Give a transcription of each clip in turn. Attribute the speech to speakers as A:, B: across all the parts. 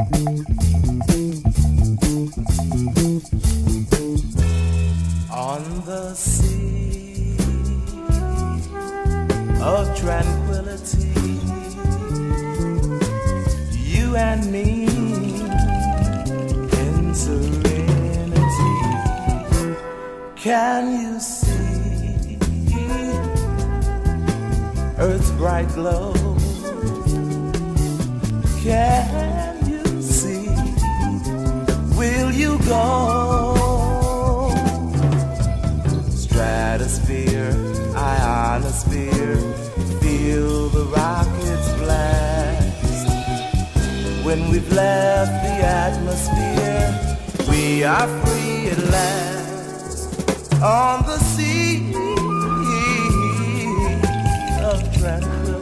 A: On the sea of tranquility, you and me in serenity. Can you see Earth's bright glow? Can Stratosphere, ionosphere, feel the rockets blast. When we've left the atmosphere, we are free at last on the sea of tranquility.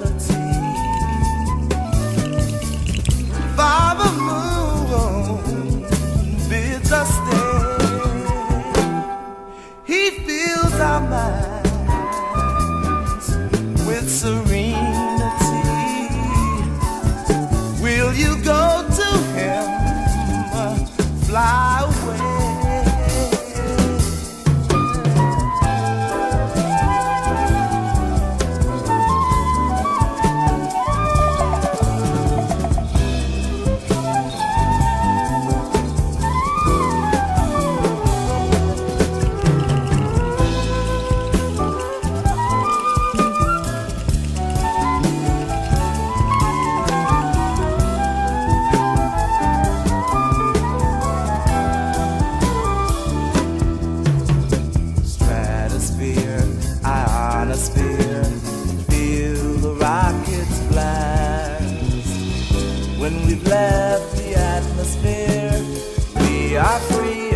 A: When we've left the atmosphere, we are free.